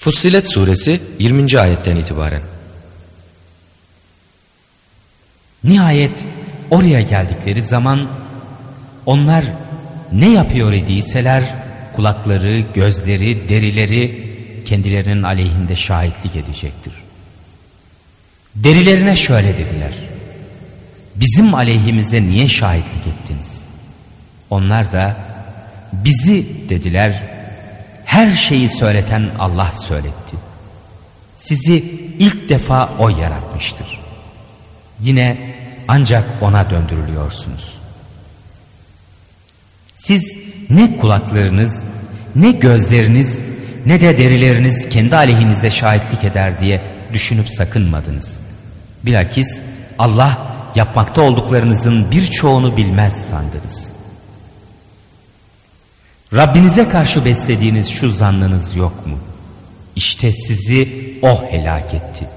Fussilet suresi 20. ayetten itibaren. Nihayet oraya geldikleri zaman onlar ne yapıyor idiyseler kulakları, gözleri, derileri kendilerinin aleyhinde şahitlik edecektir. Derilerine şöyle dediler. Bizim aleyhimize niye şahitlik ettiniz? Onlar da bizi dediler her şeyi söyleten Allah söyletti. Sizi ilk defa O yaratmıştır. Yine ancak O'na döndürülüyorsunuz. Siz ne kulaklarınız, ne gözleriniz, ne de derileriniz kendi aleyhinize şahitlik eder diye düşünüp sakınmadınız. Bilakis Allah yapmakta olduklarınızın birçoğunu bilmez sandınız. Rabbinize karşı beslediğiniz şu zannınız yok mu? İşte sizi o helak etti.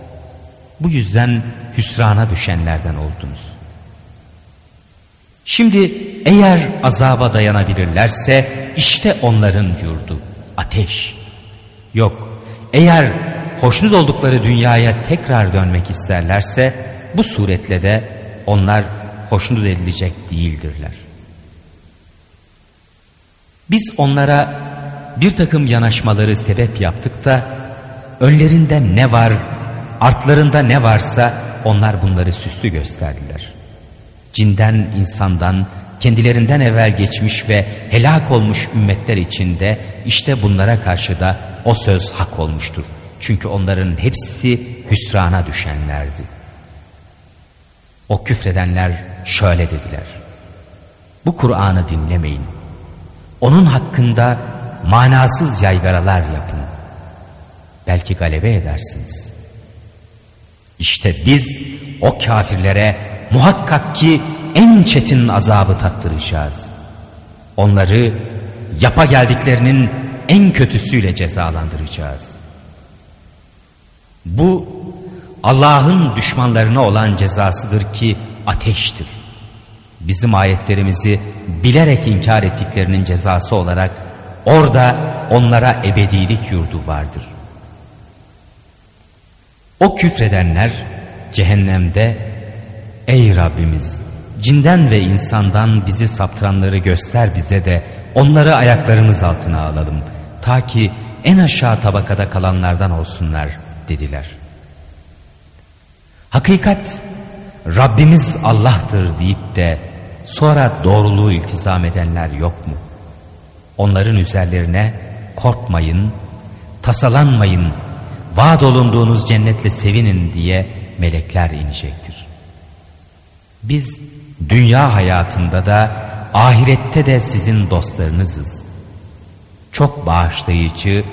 Bu yüzden hüsrana düşenlerden oldunuz. Şimdi eğer azaba dayanabilirlerse işte onların yurdu ateş. Yok eğer hoşnut oldukları dünyaya tekrar dönmek isterlerse bu suretle de onlar hoşnut edilecek değildirler. Biz onlara bir takım yanaşmaları sebep yaptık da önlerinde ne var, artlarında ne varsa onlar bunları süslü gösterdiler. Cinden, insandan, kendilerinden evvel geçmiş ve helak olmuş ümmetler içinde işte bunlara karşı da o söz hak olmuştur. Çünkü onların hepsi hüsrana düşenlerdi. O küfredenler şöyle dediler. Bu Kur'an'ı dinlemeyin. Onun hakkında manasız yaygaralar yapın. Belki galebe edersiniz. İşte biz o kafirlere muhakkak ki en çetin azabı tattıracağız. Onları yapa geldiklerinin en kötüsüyle cezalandıracağız. Bu Allah'ın düşmanlarına olan cezasıdır ki ateştir. Bizim ayetlerimizi bilerek inkar ettiklerinin cezası olarak orada onlara ebedilik yurdu vardır. O küfredenler cehennemde ey Rabbimiz cinden ve insandan bizi saptıranları göster bize de onları ayaklarımız altına alalım ta ki en aşağı tabakada kalanlardan olsunlar dediler. Hakikat Rabbimiz Allah'tır deyip de sonra doğruluğu iltizam edenler yok mu? Onların üzerlerine korkmayın, tasalanmayın, vaat olunduğunuz cennetle sevinin diye melekler inecektir. Biz dünya hayatında da ahirette de sizin dostlarınızız. Çok bağışlayıcı,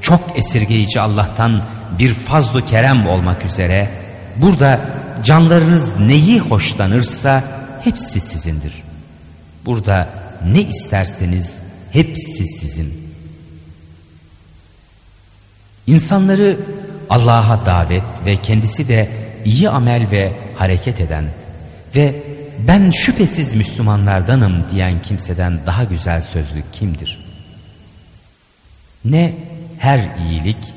çok esirgeyici Allah'tan bir fazlu kerem olmak üzere burada canlarınız neyi hoşlanırsa hepsi sizindir. Burada ne isterseniz hepsi sizin. İnsanları Allah'a davet ve kendisi de iyi amel ve hareket eden ve ben şüphesiz Müslümanlardanım diyen kimseden daha güzel sözlü kimdir? Ne her iyilik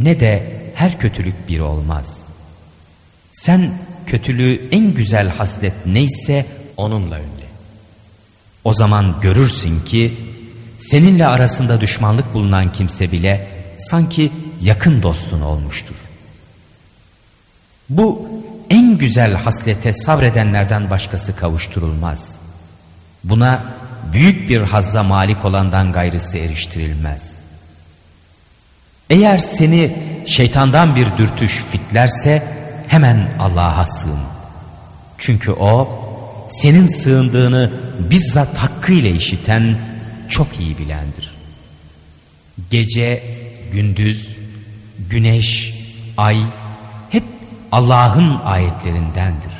ne de her kötülük bir olmaz. Sen kötülüğü en güzel haslet neyse onunla önle. O zaman görürsün ki seninle arasında düşmanlık bulunan kimse bile sanki yakın dostun olmuştur. Bu en güzel haslete sabredenlerden başkası kavuşturulmaz. Buna büyük bir hazza malik olandan gayrısı eriştirilmez. Eğer seni şeytandan bir dürtüş fitlerse hemen Allah'a sığın. Çünkü O senin sığındığını bizzat hakkıyla işiten çok iyi bilendir. Gece, gündüz, güneş, ay hep Allah'ın ayetlerindendir.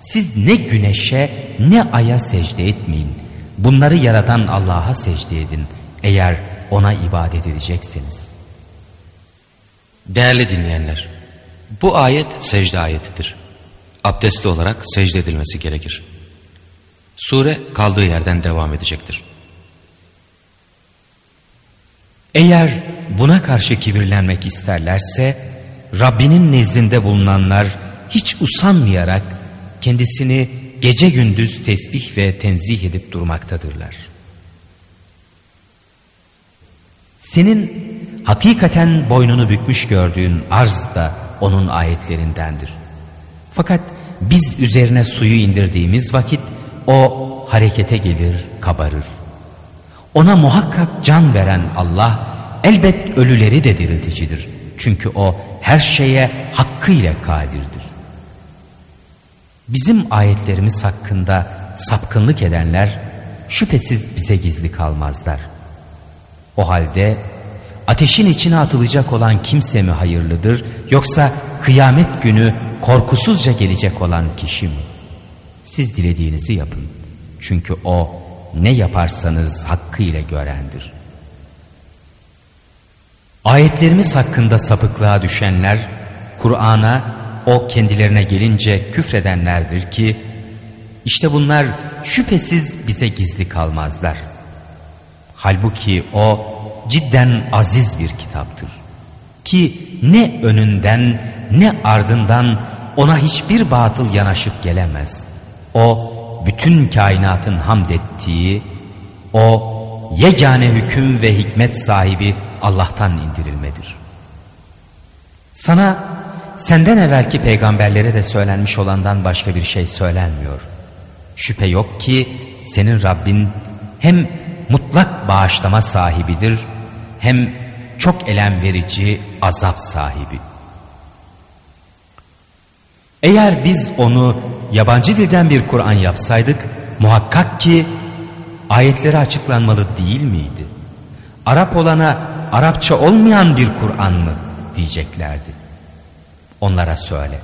Siz ne güneşe ne aya secde etmeyin. Bunları yaratan Allah'a secde edin eğer ona ibadet edeceksiniz. Değerli dinleyenler, bu ayet secde ayetidir. Abdestli olarak secde edilmesi gerekir. Sure kaldığı yerden devam edecektir. Eğer buna karşı kibirlenmek isterlerse Rabbinin nezdinde bulunanlar hiç usanmayarak kendisini gece gündüz tesbih ve tenzih edip durmaktadırlar. Senin hakikaten boynunu bükmüş gördüğün arz da onun ayetlerindendir. Fakat biz üzerine suyu indirdiğimiz vakit o harekete gelir, kabarır. Ona muhakkak can veren Allah elbet ölüleri de dirilticidir. Çünkü o her şeye hakkıyla kadirdir. Bizim ayetlerimiz hakkında sapkınlık edenler şüphesiz bize gizli kalmazlar. O halde ateşin içine atılacak olan kimse mi hayırlıdır yoksa kıyamet günü korkusuzca gelecek olan kişi mi? Siz dilediğinizi yapın. Çünkü o ne yaparsanız hakkıyla görendir. Ayetlerimiz hakkında sapıklığa düşenler, Kur'an'a o kendilerine gelince küfredenlerdir ki, işte bunlar şüphesiz bize gizli kalmazlar. Halbuki o cidden aziz bir kitaptır. Ki ne önünden ne ardından ona hiçbir batıl yanaşıp gelemez. O bütün kainatın hamd ettiği, o yegane hüküm ve hikmet sahibi Allah'tan indirilmedir. Sana senden evvelki peygamberlere de söylenmiş olandan başka bir şey söylenmiyor. Şüphe yok ki senin Rabbin hem mutlak bağışlama sahibidir hem çok elem verici azap sahibi. Eğer biz onu yabancı dilden bir Kur'an yapsaydık muhakkak ki ayetleri açıklanmalı değil miydi? Arap olana Arapça olmayan bir Kur'an mı diyeceklerdi. Onlara söyle.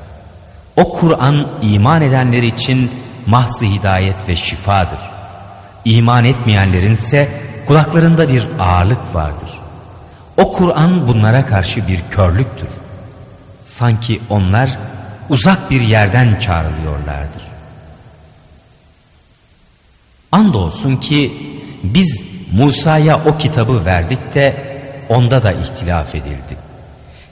O Kur'an iman edenler için mahzı hidayet ve şifadır. İman etmeyenlerin ise kulaklarında bir ağırlık vardır. O Kur'an bunlara karşı bir körlüktür. Sanki onlar uzak bir yerden çağrılıyorlardır. Andolsun ki biz Musa'ya o kitabı verdik de onda da ihtilaf edildi.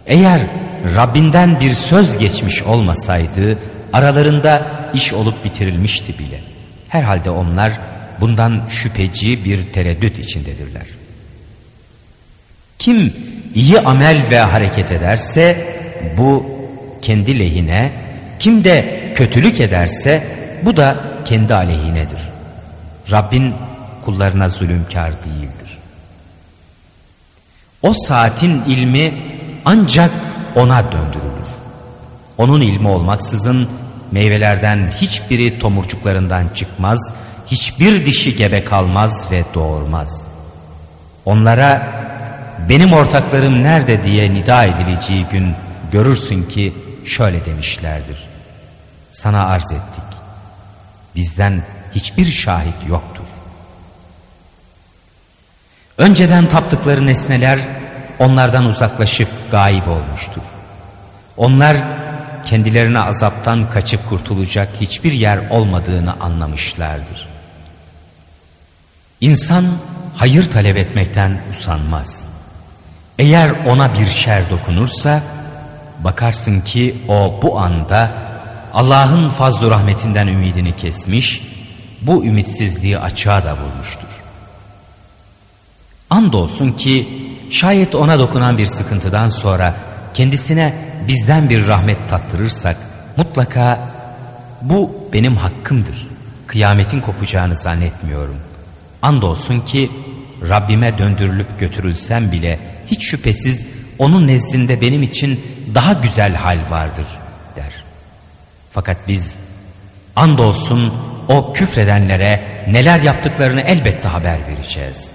Eğer Rabbinden bir söz geçmiş olmasaydı aralarında iş olup bitirilmişti bile. Herhalde onlar bundan şüpheci bir tereddüt içindedirler. Kim iyi amel ve hareket ederse bu kendi lehine, kim de kötülük ederse bu da kendi aleyhinedir. Rabbin kullarına zulümkar değildir. O saatin ilmi ancak ona döndürülür. Onun ilmi olmaksızın meyvelerden hiçbiri tomurcuklarından çıkmaz, hiçbir dişi gebe kalmaz ve doğurmaz. Onlara benim ortaklarım nerede diye nida edileceği gün görürsün ki şöyle demişlerdir. Sana arz ettik. Bizden hiçbir şahit yoktur. Önceden taptıkları nesneler onlardan uzaklaşıp gayip olmuştur. Onlar kendilerine azaptan kaçıp kurtulacak hiçbir yer olmadığını anlamışlardır. İnsan hayır talep etmekten usanmaz. Eğer ona bir şer dokunursa bakarsın ki o bu anda Allah'ın fazl rahmetinden ümidini kesmiş, bu ümitsizliği açığa da vurmuştur. Andolsun ki şayet ona dokunan bir sıkıntıdan sonra kendisine bizden bir rahmet tattırırsak mutlaka bu benim hakkımdır. Kıyametin kopacağını zannetmiyorum. Andolsun ki Rabbime döndürülüp götürülsem bile hiç şüphesiz onun nezdinde benim için daha güzel hal vardır der. Fakat biz andolsun o küfredenlere neler yaptıklarını elbette haber vereceğiz.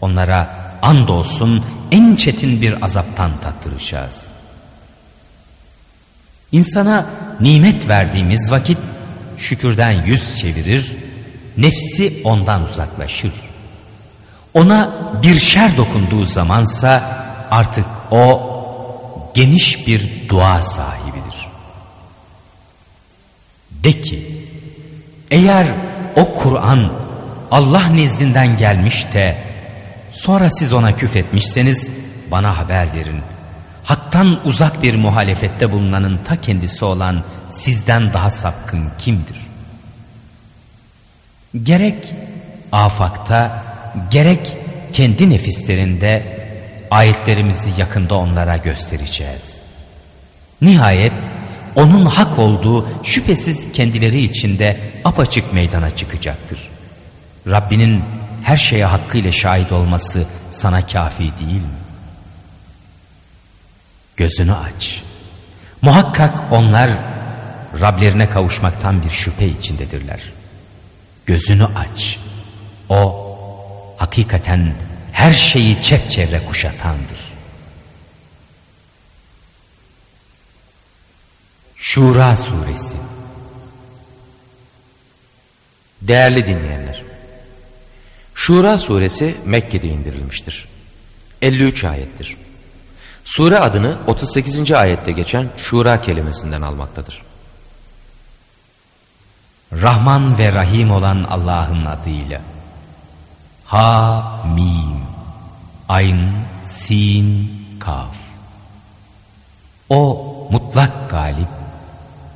Onlara andolsun en çetin bir azaptan tattıracağız. İnsana nimet verdiğimiz vakit şükürden yüz çevirir, nefsi ondan uzaklaşır. Ona bir şer dokunduğu zamansa artık o geniş bir dua sahibidir. De ki, eğer o Kur'an Allah nezdinden gelmiş de Sonra siz ona küfretmişseniz bana haber verin. Hak'tan uzak bir muhalefette bulunanın ta kendisi olan sizden daha sapkın kimdir? Gerek afakta gerek kendi nefislerinde ayetlerimizi yakında onlara göstereceğiz. Nihayet onun hak olduğu şüphesiz kendileri içinde apaçık meydana çıkacaktır. Rabbinin her şeye hakkıyla şahit olması sana kafi değil mi? Gözünü aç. Muhakkak onlar Rablerine kavuşmaktan bir şüphe içindedirler. Gözünü aç. O hakikaten her şeyi çepçevre kuşatandır. Şura Suresi Değerli dinleyenler, Şura suresi Mekke'de indirilmiştir. 53 ayettir. Sure adını 38. ayette geçen Şura kelimesinden almaktadır. Rahman ve Rahim olan Allah'ın adıyla. Ha Mim Ayn Sin Kaf O mutlak galip,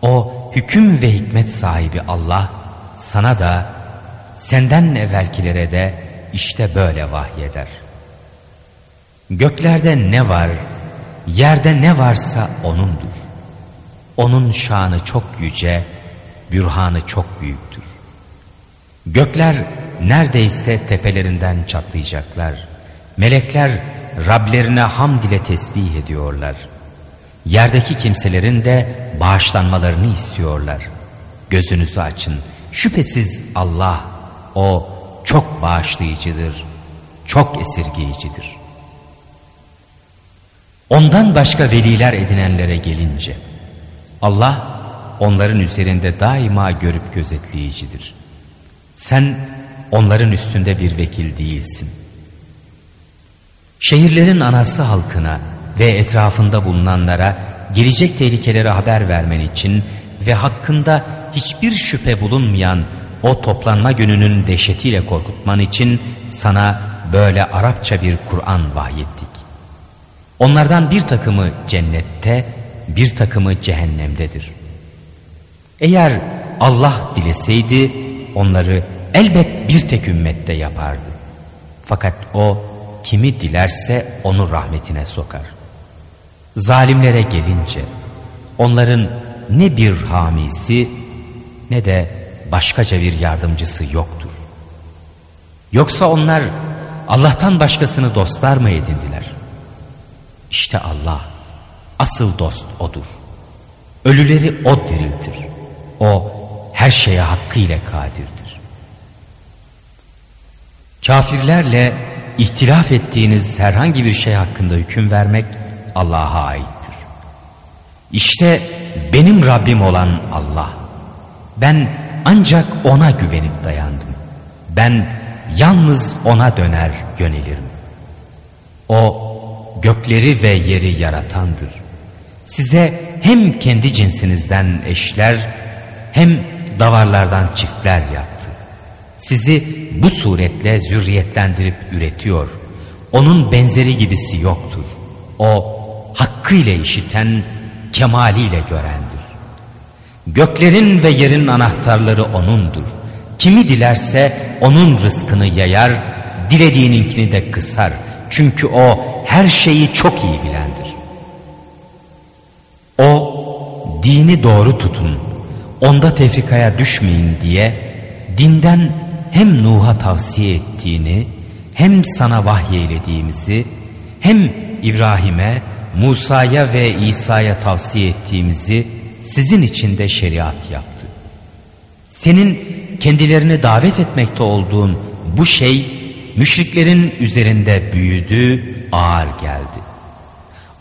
o hüküm ve hikmet sahibi Allah sana da senden evvelkilere de işte böyle vahyeder. Göklerde ne var, yerde ne varsa O'nundur. O'nun şanı çok yüce, bürhanı çok büyüktür. Gökler neredeyse tepelerinden çatlayacaklar. Melekler Rablerine hamd ile tesbih ediyorlar. Yerdeki kimselerin de bağışlanmalarını istiyorlar. Gözünüzü açın. Şüphesiz Allah o çok bağışlayıcıdır, çok esirgeyicidir. Ondan başka veliler edinenlere gelince, Allah onların üzerinde daima görüp gözetleyicidir. Sen onların üstünde bir vekil değilsin. Şehirlerin anası halkına ve etrafında bulunanlara gelecek tehlikeleri haber vermen için ve hakkında hiçbir şüphe bulunmayan o toplanma gününün dehşetiyle korkutman için sana böyle Arapça bir Kur'an vahyettik. Onlardan bir takımı cennette, bir takımı cehennemdedir. Eğer Allah dileseydi onları elbet bir tek ümmette yapardı. Fakat o kimi dilerse onu rahmetine sokar. Zalimlere gelince onların ne bir hamisi ne de başkaca bir yardımcısı yoktur. Yoksa onlar Allah'tan başkasını dostlar mı edindiler? İşte Allah asıl dost odur. Ölüleri o diriltir. O her şeye hakkıyla kadirdir. Kafirlerle ihtilaf ettiğiniz herhangi bir şey hakkında hüküm vermek Allah'a aittir. İşte benim Rabbim olan Allah. Ben ancak ona güvenip dayandım. Ben yalnız ona döner yönelirim. O gökleri ve yeri yaratandır. Size hem kendi cinsinizden eşler hem davarlardan çiftler yaptı. Sizi bu suretle zürriyetlendirip üretiyor. Onun benzeri gibisi yoktur. O hakkıyla işiten, kemaliyle görendir. Göklerin ve yerin anahtarları O'nundur. Kimi dilerse O'nun rızkını yayar, dilediğininkini de kısar. Çünkü O her şeyi çok iyi bilendir. O dini doğru tutun, onda tefrikaya düşmeyin diye dinden hem Nuh'a tavsiye ettiğini hem sana vahyeylediğimizi hem İbrahim'e, Musa'ya ve İsa'ya tavsiye ettiğimizi sizin için de şeriat yaptı. Senin kendilerini davet etmekte olduğun bu şey müşriklerin üzerinde büyüdü, ağır geldi.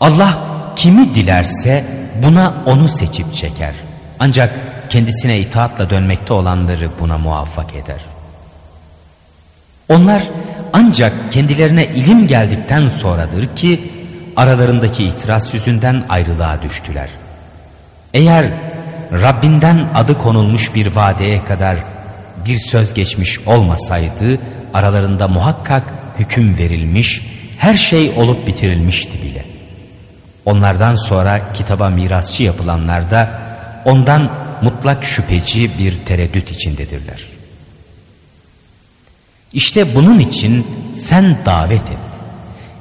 Allah kimi dilerse buna onu seçip çeker. Ancak kendisine itaatla dönmekte olanları buna muvaffak eder. Onlar ancak kendilerine ilim geldikten sonradır ki aralarındaki itiraz yüzünden ayrılığa düştüler. Eğer Rabbinden adı konulmuş bir vadeye kadar bir söz geçmiş olmasaydı aralarında muhakkak hüküm verilmiş, her şey olup bitirilmişti bile. Onlardan sonra kitaba mirasçı yapılanlar da ondan mutlak şüpheci bir tereddüt içindedirler. İşte bunun için sen davet et.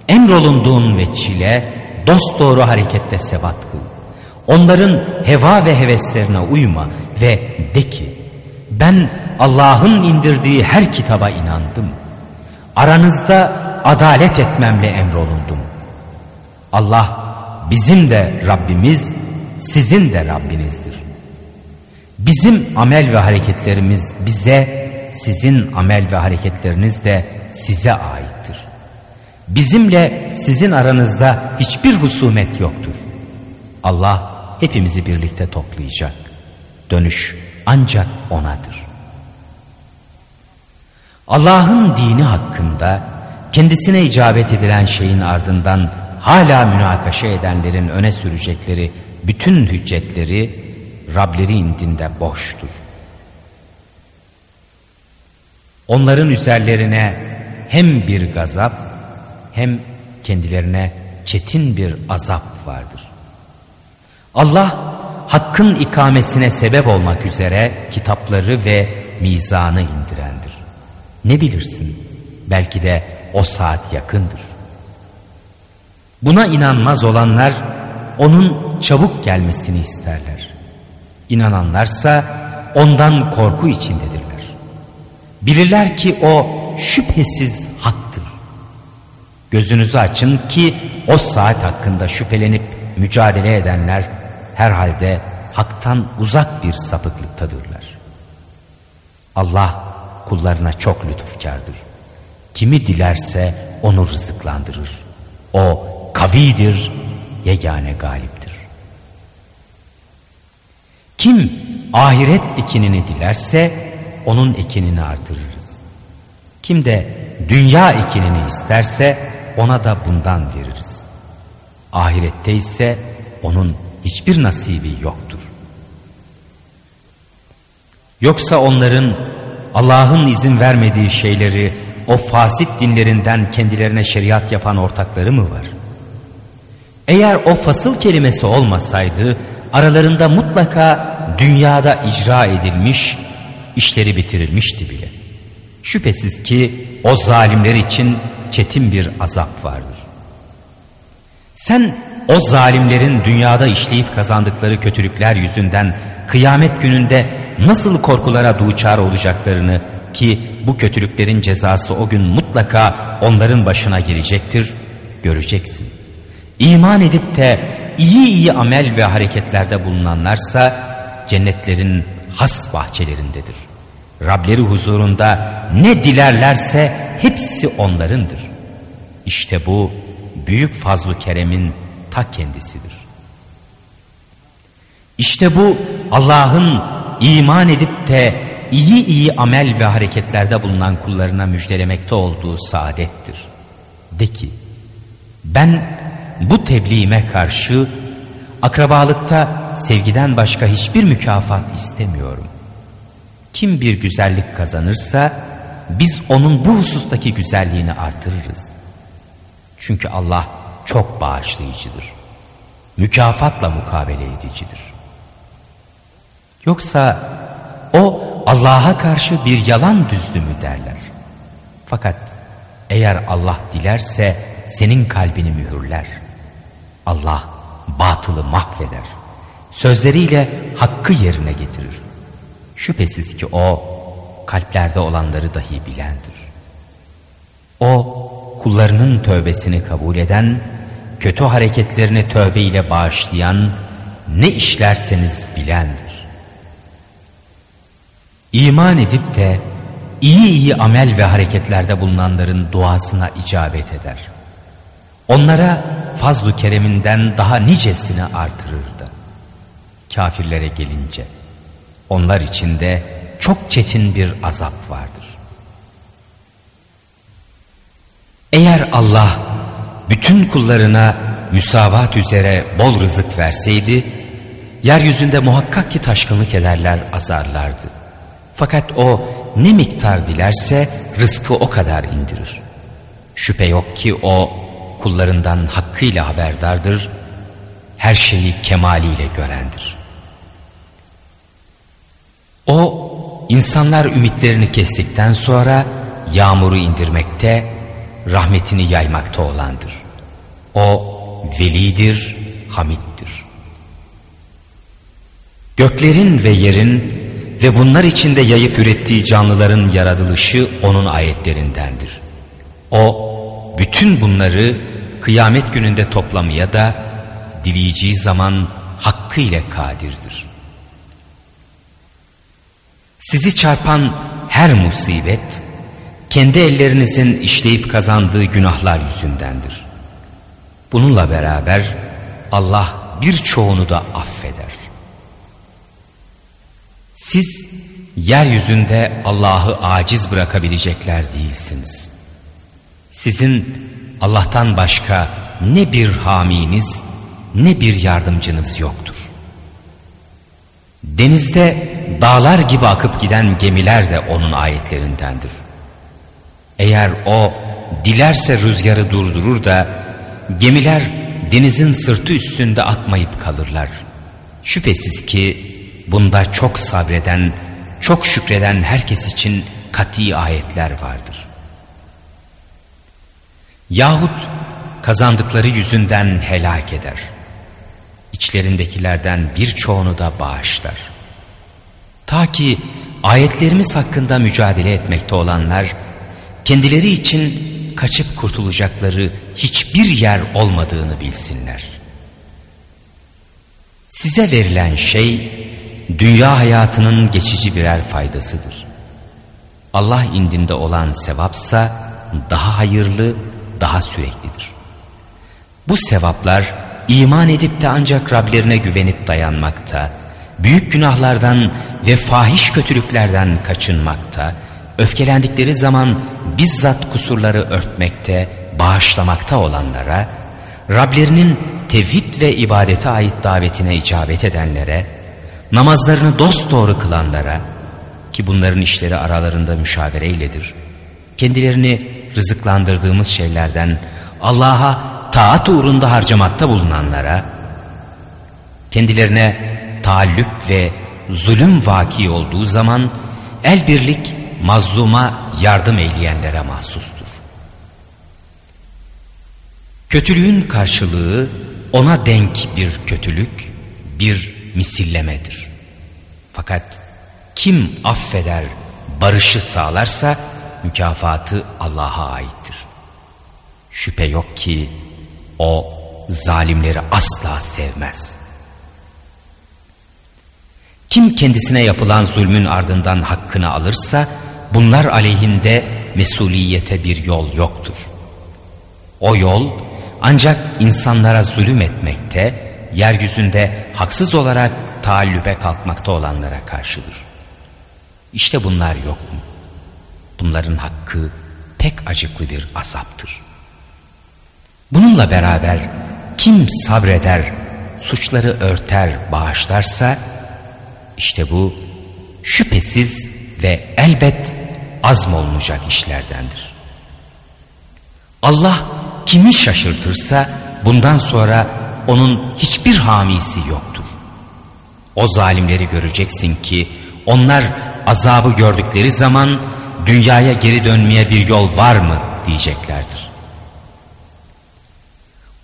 Emrolunduğun ve çile dosdoğru harekette sebat kıl. Onların heva ve heveslerine uyma ve de ki ben Allah'ın indirdiği her kitaba inandım. Aranızda adalet etmemle emrolundum. Allah bizim de Rabbimiz, sizin de Rabbinizdir. Bizim amel ve hareketlerimiz bize, sizin amel ve hareketleriniz de size aittir. Bizimle sizin aranızda hiçbir husumet yoktur. Allah hepimizi birlikte toplayacak. Dönüş ancak O'nadır. Allah'ın dini hakkında kendisine icabet edilen şeyin ardından hala münakaşa edenlerin öne sürecekleri bütün hüccetleri Rableri indinde boştur. Onların üzerlerine hem bir gazap hem kendilerine çetin bir azap vardır. Allah hakkın ikamesine sebep olmak üzere kitapları ve mizanı indirendir. Ne bilirsin belki de o saat yakındır. Buna inanmaz olanlar onun çabuk gelmesini isterler. İnananlarsa ondan korku içindedirler. Bilirler ki o şüphesiz haktır. Gözünüzü açın ki o saat hakkında şüphelenip mücadele edenler herhalde haktan uzak bir sapıklıktadırlar. Allah kullarına çok lütufkardır. Kimi dilerse onu rızıklandırır. O kavidir, yegane galiptir. Kim ahiret ekinini dilerse onun ekinini artırırız. Kim de dünya ekinini isterse ona da bundan veririz. Ahirette ise onun hiçbir nasibi yoktur. Yoksa onların Allah'ın izin vermediği şeyleri o fasit dinlerinden kendilerine şeriat yapan ortakları mı var? Eğer o fasıl kelimesi olmasaydı aralarında mutlaka dünyada icra edilmiş, işleri bitirilmişti bile. Şüphesiz ki o zalimler için çetin bir azap vardır. Sen o zalimlerin dünyada işleyip kazandıkları kötülükler yüzünden kıyamet gününde nasıl korkulara duçar olacaklarını ki bu kötülüklerin cezası o gün mutlaka onların başına gelecektir, göreceksin. İman edip de iyi iyi amel ve hareketlerde bulunanlarsa cennetlerin has bahçelerindedir. Rableri huzurunda ne dilerlerse hepsi onlarındır. İşte bu büyük fazlu keremin ta kendisidir. İşte bu Allah'ın iman edip de iyi iyi amel ve hareketlerde bulunan kullarına müjdelemekte olduğu saadettir. De ki, ben bu tebliğime karşı akrabalıkta sevgiden başka hiçbir mükafat istemiyorum. Kim bir güzellik kazanırsa biz onun bu husustaki güzelliğini artırırız. Çünkü Allah çok bağışlayıcıdır. Mükafatla mukabele edicidir. Yoksa o Allah'a karşı bir yalan düzdü mü derler. Fakat eğer Allah dilerse senin kalbini mühürler. Allah batılı mahveder. Sözleriyle hakkı yerine getirir. Şüphesiz ki o kalplerde olanları dahi bilendir. O kullarının tövbesini kabul eden, kötü hareketlerini tövbe ile bağışlayan, ne işlerseniz bilendir. İman edip de iyi iyi amel ve hareketlerde bulunanların duasına icabet eder. Onlara fazlu kereminden daha nicesini artırırdı. Kafirlere gelince onlar içinde çok çetin bir azap vardır. Eğer Allah bütün kullarına müsavat üzere bol rızık verseydi, yeryüzünde muhakkak ki taşkınlık ederler, azarlardı. Fakat o ne miktar dilerse rızkı o kadar indirir. Şüphe yok ki o kullarından hakkıyla haberdardır, her şeyi kemaliyle görendir. O insanlar ümitlerini kestikten sonra yağmuru indirmekte, rahmetini yaymakta olandır. O velidir, hamittir. Göklerin ve yerin ve bunlar içinde yayıp ürettiği canlıların yaratılışı onun ayetlerindendir. O bütün bunları kıyamet gününde toplamaya da dileyeceği zaman hakkıyla kadirdir. Sizi çarpan her musibet kendi ellerinizin işleyip kazandığı günahlar yüzündendir. Bununla beraber Allah birçoğunu da affeder. Siz yeryüzünde Allah'ı aciz bırakabilecekler değilsiniz. Sizin Allah'tan başka ne bir haminiz ne bir yardımcınız yoktur. Denizde dağlar gibi akıp giden gemiler de onun ayetlerindendir. Eğer o dilerse rüzgarı durdurur da gemiler denizin sırtı üstünde atmayıp kalırlar. Şüphesiz ki bunda çok sabreden, çok şükreden herkes için kati ayetler vardır. Yahut kazandıkları yüzünden helak eder. İçlerindekilerden birçoğunu da bağışlar. Ta ki ayetlerimiz hakkında mücadele etmekte olanlar kendileri için kaçıp kurtulacakları hiçbir yer olmadığını bilsinler. Size verilen şey dünya hayatının geçici birer faydasıdır. Allah indinde olan sevapsa daha hayırlı, daha süreklidir. Bu sevaplar iman edip de ancak Rablerine güvenip dayanmakta, büyük günahlardan ve fahiş kötülüklerden kaçınmakta, öfkelendikleri zaman bizzat kusurları örtmekte, bağışlamakta olanlara, Rablerinin tevhid ve ibadete ait davetine icabet edenlere, namazlarını dosdoğru kılanlara, ki bunların işleri aralarında müşavereyledir, kendilerini rızıklandırdığımız şeylerden Allah'a taat uğrunda harcamakta bulunanlara, kendilerine taallüp ve zulüm vaki olduğu zaman el birlik mazluma yardım eyleyenlere mahsustur. Kötülüğün karşılığı ona denk bir kötülük, bir misillemedir. Fakat kim affeder, barışı sağlarsa mükafatı Allah'a aittir. Şüphe yok ki o zalimleri asla sevmez. Kim kendisine yapılan zulmün ardından hakkını alırsa bunlar aleyhinde mesuliyete bir yol yoktur. O yol ancak insanlara zulüm etmekte, yeryüzünde haksız olarak taallübe kalkmakta olanlara karşıdır. İşte bunlar yok mu? Bunların hakkı pek acıklı bir azaptır. Bununla beraber kim sabreder, suçları örter, bağışlarsa işte bu şüphesiz ve elbet azmolunacak işlerdendir. Allah kimi şaşırtırsa bundan sonra onun hiçbir hamisi yoktur. O zalimleri göreceksin ki onlar azabı gördükleri zaman dünyaya geri dönmeye bir yol var mı diyeceklerdir.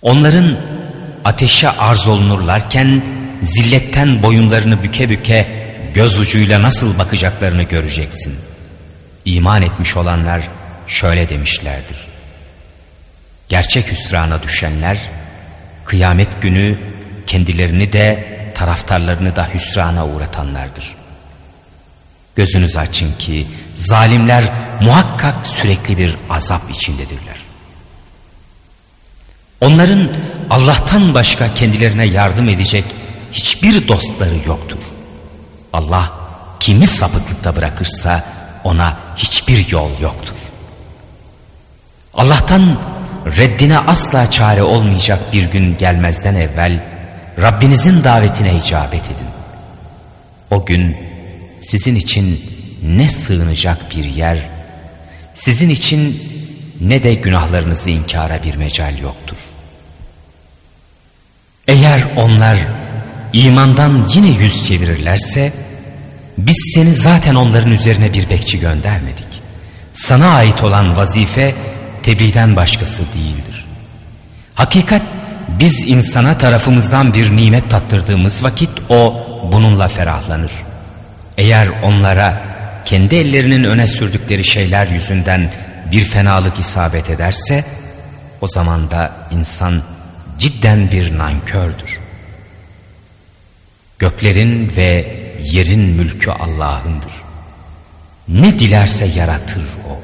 Onların ateşe arz olunurlarken zilletten boyunlarını büke büke göz ucuyla nasıl bakacaklarını göreceksin. İman etmiş olanlar şöyle demişlerdir. Gerçek hüsrana düşenler kıyamet günü kendilerini de taraftarlarını da hüsrana uğratanlardır. Gözünüzü açın ki zalimler muhakkak sürekli bir azap içindedirler. Onların Allah'tan başka kendilerine yardım edecek hiçbir dostları yoktur. Allah kimi sapıklıkta bırakırsa ona hiçbir yol yoktur. Allah'tan reddine asla çare olmayacak bir gün gelmezden evvel Rabbinizin davetine icabet edin. O gün sizin için ne sığınacak bir yer, sizin için ne de günahlarınızı inkara bir mecal yoktur. Eğer onlar imandan yine yüz çevirirlerse biz seni zaten onların üzerine bir bekçi göndermedik. Sana ait olan vazife tebliğden başkası değildir. Hakikat biz insana tarafımızdan bir nimet tattırdığımız vakit o bununla ferahlanır. Eğer onlara kendi ellerinin öne sürdükleri şeyler yüzünden bir fenalık isabet ederse o zaman da insan cidden bir nankördür. Göklerin ve yerin mülkü Allah'ındır. Ne dilerse yaratır o.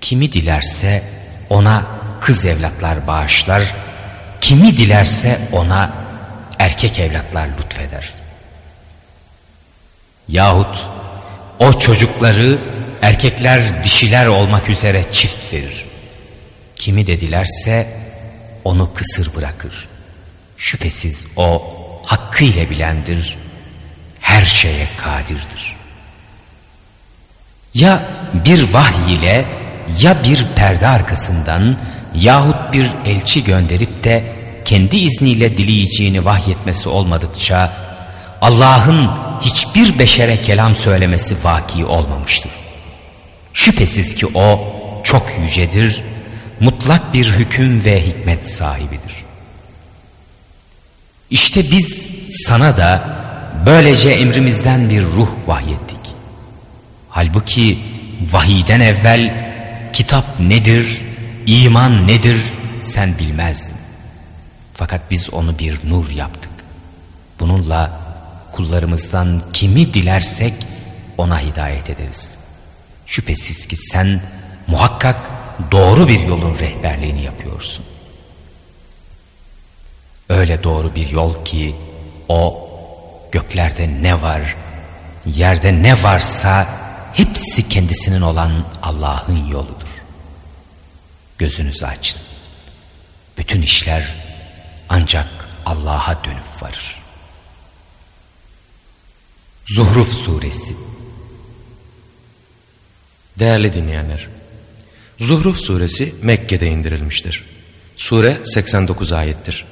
Kimi dilerse ona kız evlatlar bağışlar, kimi dilerse ona erkek evlatlar lütfeder. Yahut o çocukları erkekler dişiler olmak üzere çift verir. Kimi de dilerse onu kısır bırakır. Şüphesiz o hakkıyla bilendir, her şeye kadirdir. Ya bir vahiy ile ya bir perde arkasından yahut bir elçi gönderip de kendi izniyle dileyeceğini vahyetmesi olmadıkça Allah'ın hiçbir beşere kelam söylemesi vaki olmamıştır. Şüphesiz ki o çok yücedir, mutlak bir hüküm ve hikmet sahibidir. İşte biz sana da böylece emrimizden bir ruh vahyettik. Halbuki vahiden evvel kitap nedir, iman nedir sen bilmezdin. Fakat biz onu bir nur yaptık. Bununla kullarımızdan kimi dilersek ona hidayet ederiz. Şüphesiz ki sen muhakkak doğru bir yolun rehberliğini yapıyorsun. Öyle doğru bir yol ki o göklerde ne var, yerde ne varsa hepsi kendisinin olan Allah'ın yoludur. Gözünüzü açın. Bütün işler ancak Allah'a dönüp varır. Zuhruf Suresi Değerli dinleyenler, Zuhruf suresi Mekke'de indirilmiştir. Sure 89 ayettir.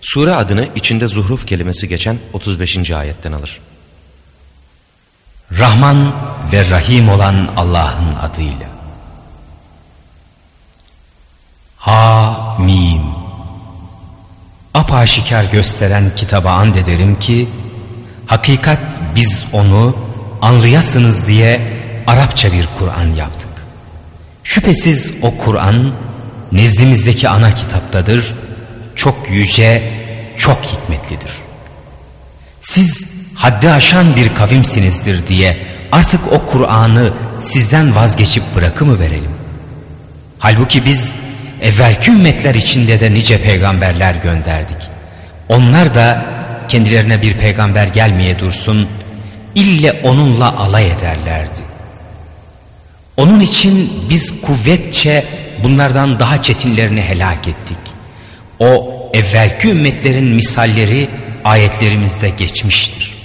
Sure adını içinde zuhruf kelimesi geçen 35. ayetten alır. Rahman ve Rahim olan Allah'ın adıyla. Ha Mim Apaşikar gösteren kitaba and ederim ki hakikat biz onu anlayasınız diye Arapça bir Kur'an yaptık. Şüphesiz o Kur'an nezdimizdeki ana kitaptadır, çok yüce, çok hikmetlidir. Siz haddi aşan bir kavimsinizdir diye artık o Kur'an'ı sizden vazgeçip bırakı mı verelim? Halbuki biz evvelki ümmetler içinde de nice peygamberler gönderdik. Onlar da kendilerine bir peygamber gelmeye dursun, ille onunla alay ederlerdi. Onun için biz kuvvetçe bunlardan daha çetinlerini helak ettik. O evvelki ümmetlerin misalleri ayetlerimizde geçmiştir.